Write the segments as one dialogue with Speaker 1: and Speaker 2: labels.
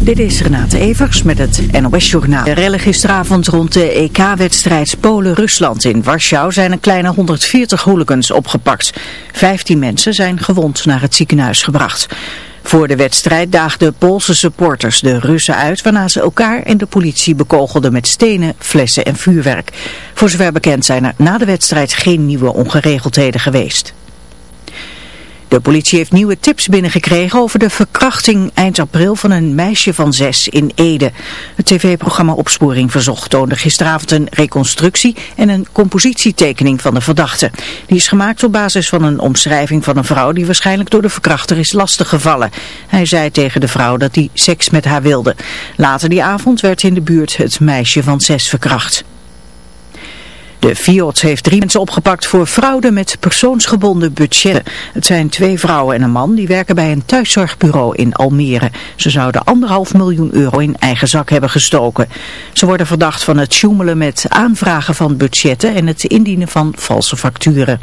Speaker 1: Dit is Renate Evers met het NOS Journaal. De rellen gisteravond rond de EK-wedstrijd Polen-Rusland in Warschau zijn een kleine 140 hooligans opgepakt. 15 mensen zijn gewond naar het ziekenhuis gebracht. Voor de wedstrijd daagden Poolse supporters de Russen uit, waarna ze elkaar en de politie bekogelden met stenen, flessen en vuurwerk. Voor zover bekend zijn er na de wedstrijd geen nieuwe ongeregeldheden geweest. De politie heeft nieuwe tips binnengekregen over de verkrachting eind april van een meisje van zes in Ede. Het tv-programma Opsporing Verzocht toonde gisteravond een reconstructie en een compositietekening van de verdachte. Die is gemaakt op basis van een omschrijving van een vrouw die waarschijnlijk door de verkrachter is lastiggevallen. Hij zei tegen de vrouw dat hij seks met haar wilde. Later die avond werd in de buurt het meisje van zes verkracht. De FIOD heeft drie mensen opgepakt voor fraude met persoonsgebonden budgetten. Het zijn twee vrouwen en een man die werken bij een thuiszorgbureau in Almere. Ze zouden anderhalf miljoen euro in eigen zak hebben gestoken. Ze worden verdacht van het sjoemelen met aanvragen van budgetten en het indienen van valse facturen.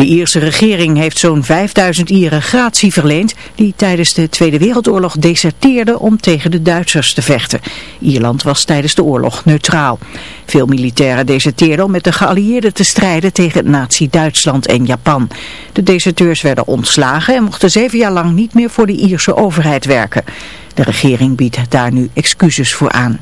Speaker 1: De Ierse regering heeft zo'n 5000 Ieren gratie verleend die tijdens de Tweede Wereldoorlog deserteerden om tegen de Duitsers te vechten. Ierland was tijdens de oorlog neutraal. Veel militairen deserteerden om met de geallieerden te strijden tegen Nazi-Duitsland en Japan. De deserteurs werden ontslagen en mochten zeven jaar lang niet meer voor de Ierse overheid werken. De regering biedt daar nu excuses voor aan.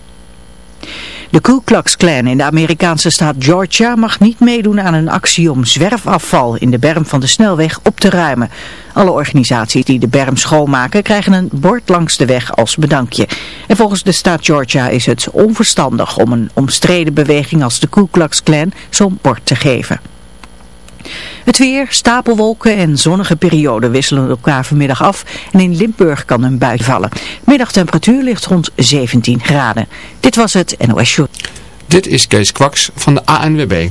Speaker 1: De Ku Klux Klan in de Amerikaanse staat Georgia mag niet meedoen aan een actie om zwerfafval in de berm van de snelweg op te ruimen. Alle organisaties die de berm schoonmaken krijgen een bord langs de weg als bedankje. En volgens de staat Georgia is het onverstandig om een omstreden beweging als de Ku Klux Klan zo'n bord te geven. Het weer, stapelwolken en zonnige perioden wisselen elkaar vanmiddag af en in Limburg kan een bui vallen. Middagtemperatuur ligt rond 17 graden. Dit was het NOS Show.
Speaker 2: Dit is Kees Kwaks van de ANWB.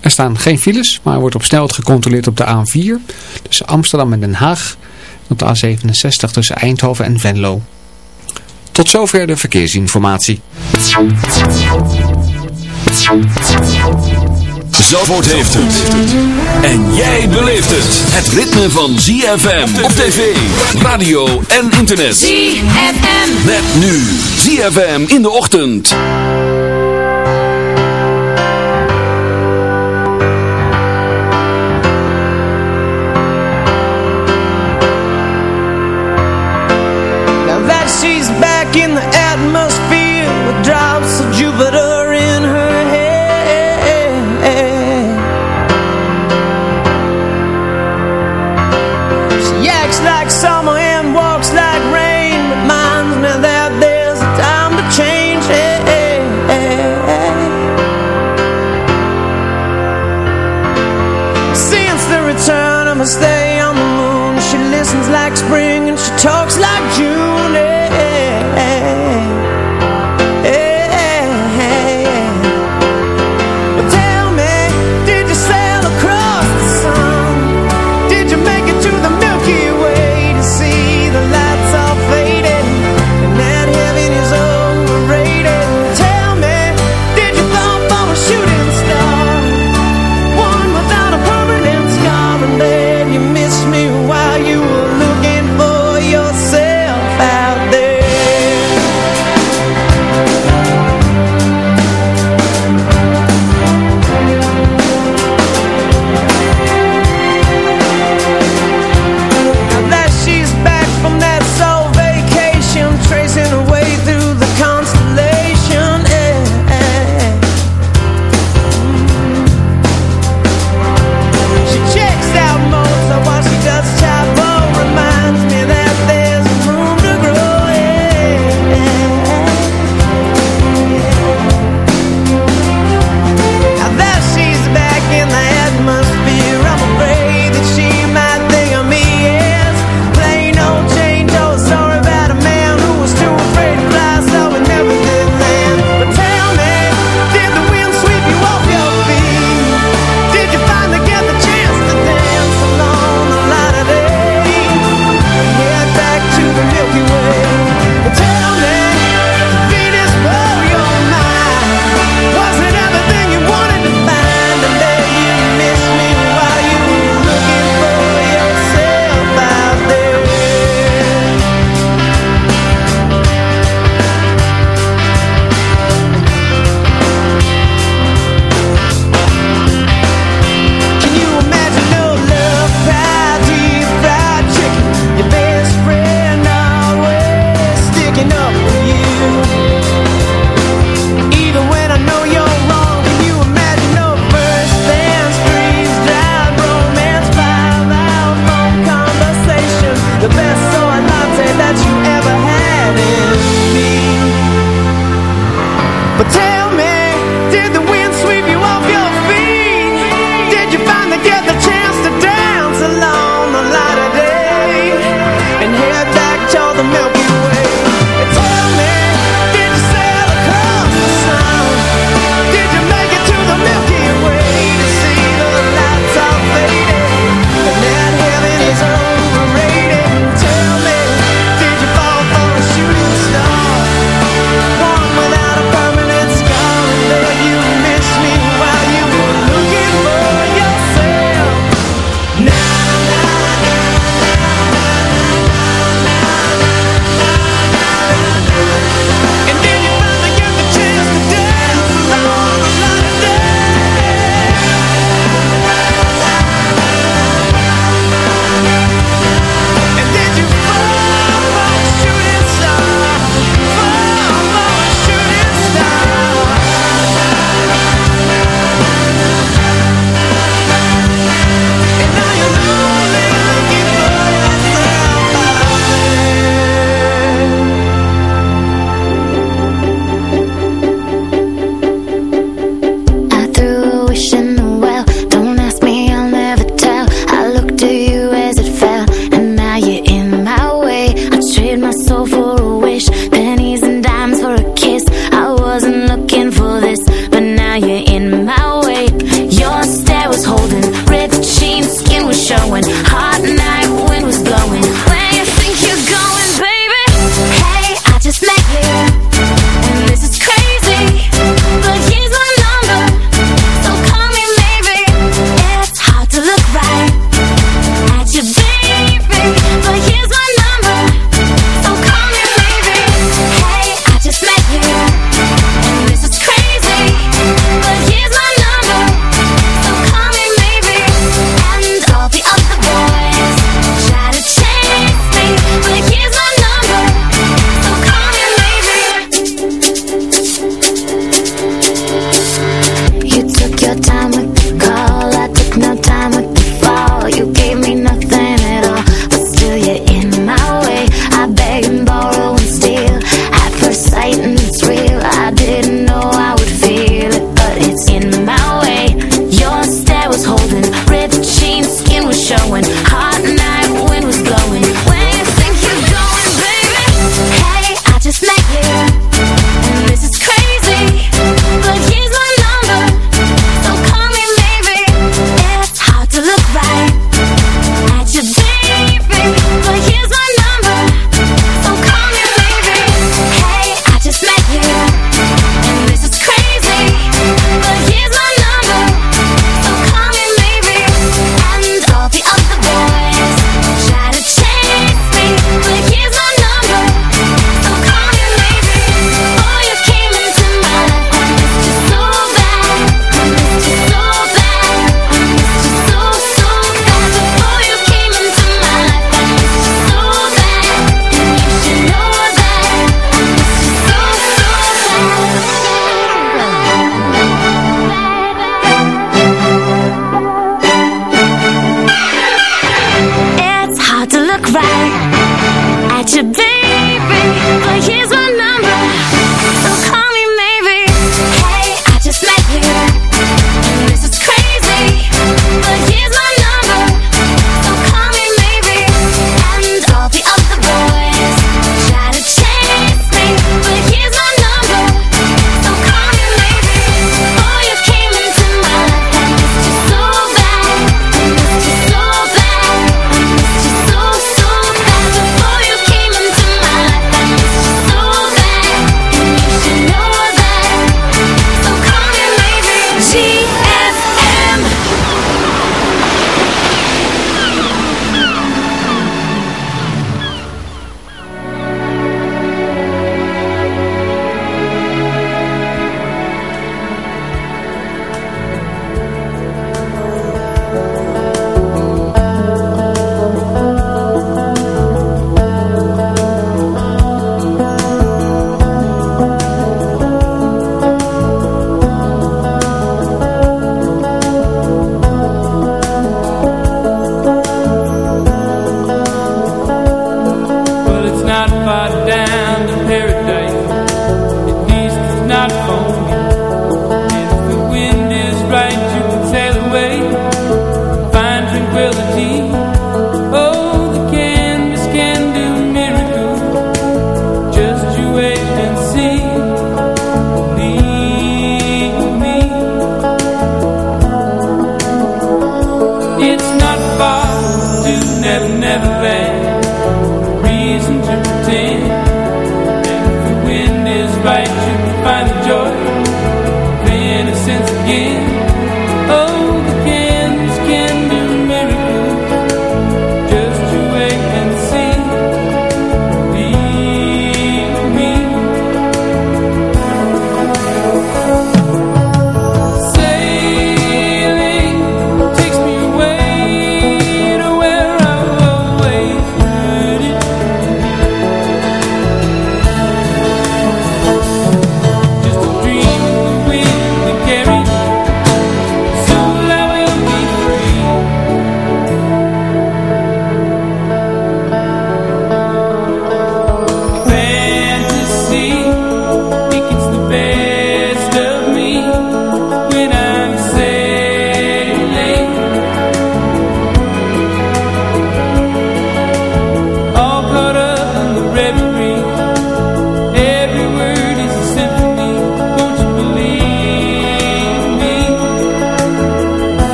Speaker 2: Er staan geen files, maar er wordt op snelheid gecontroleerd op de A4 tussen Amsterdam en Den Haag op de A67 tussen Eindhoven en Venlo. Tot zover de verkeersinformatie.
Speaker 3: Zandvoort heeft het. En jij beleeft het. Het ritme van ZFM op tv, radio en internet.
Speaker 4: ZFM.
Speaker 3: Met nu ZFM in de ochtend.
Speaker 5: Now that she's back in the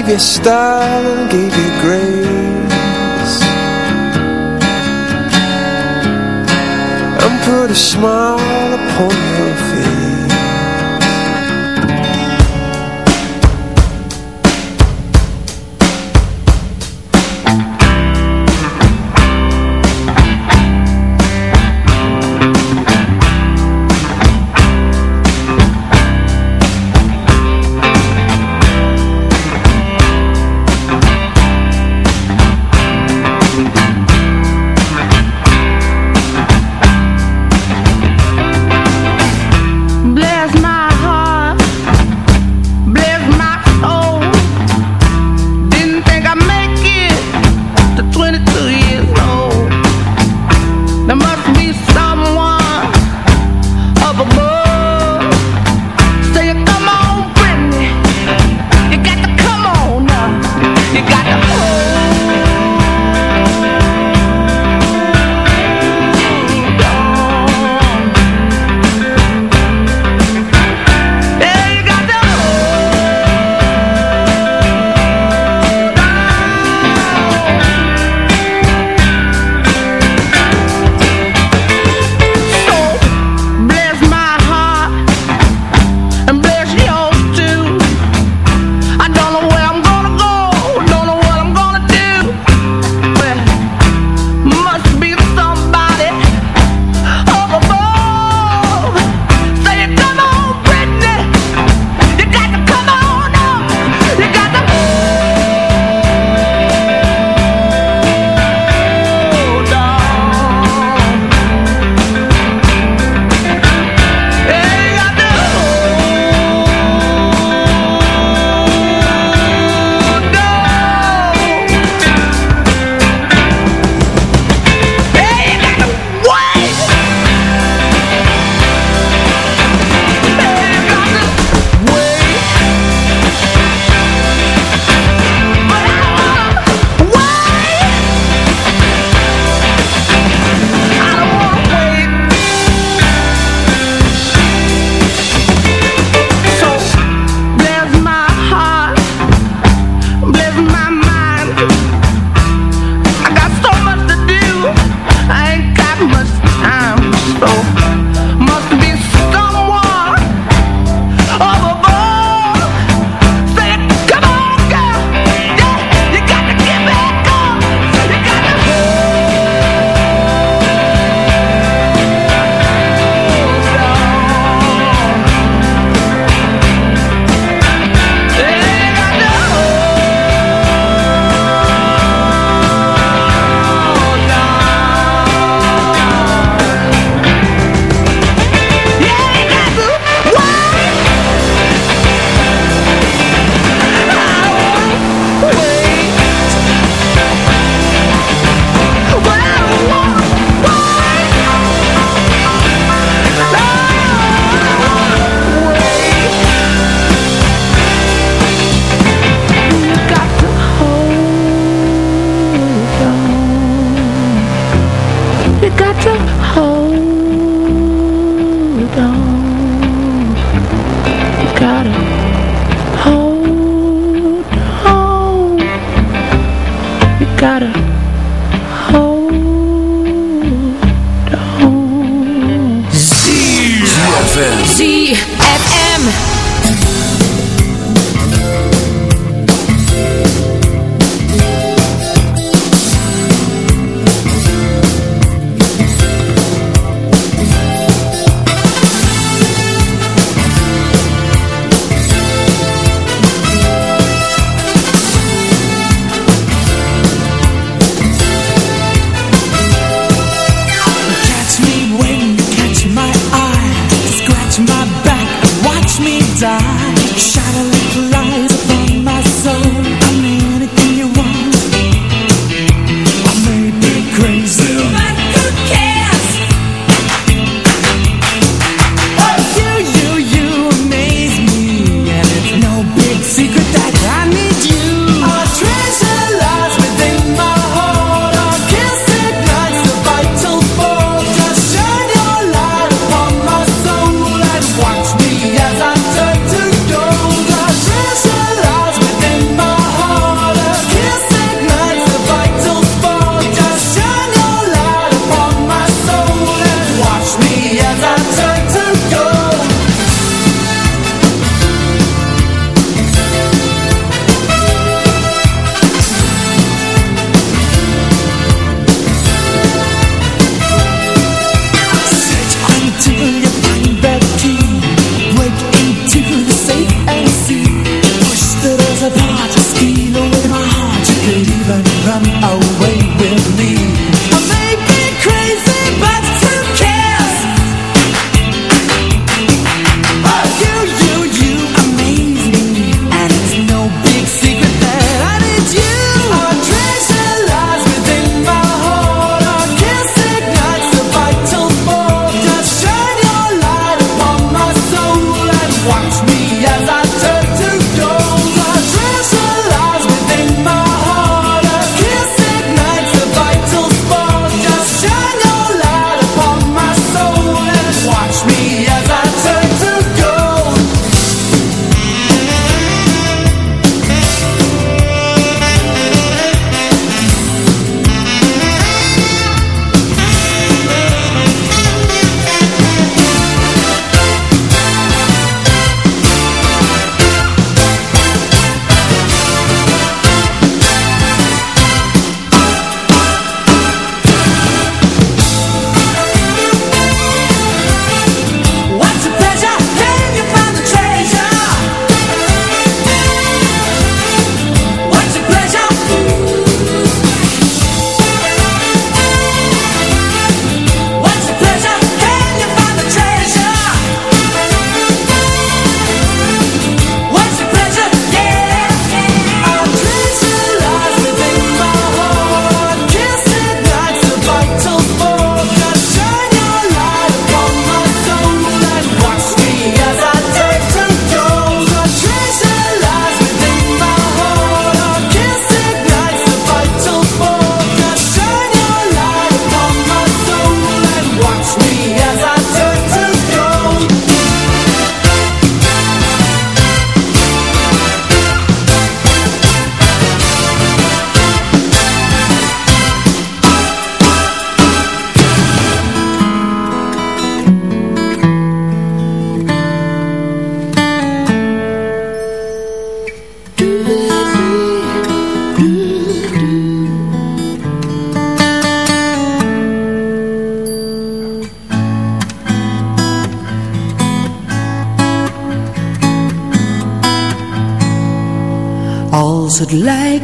Speaker 5: gave you style, gave you grace And put a smile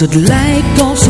Speaker 1: het lijkt alsof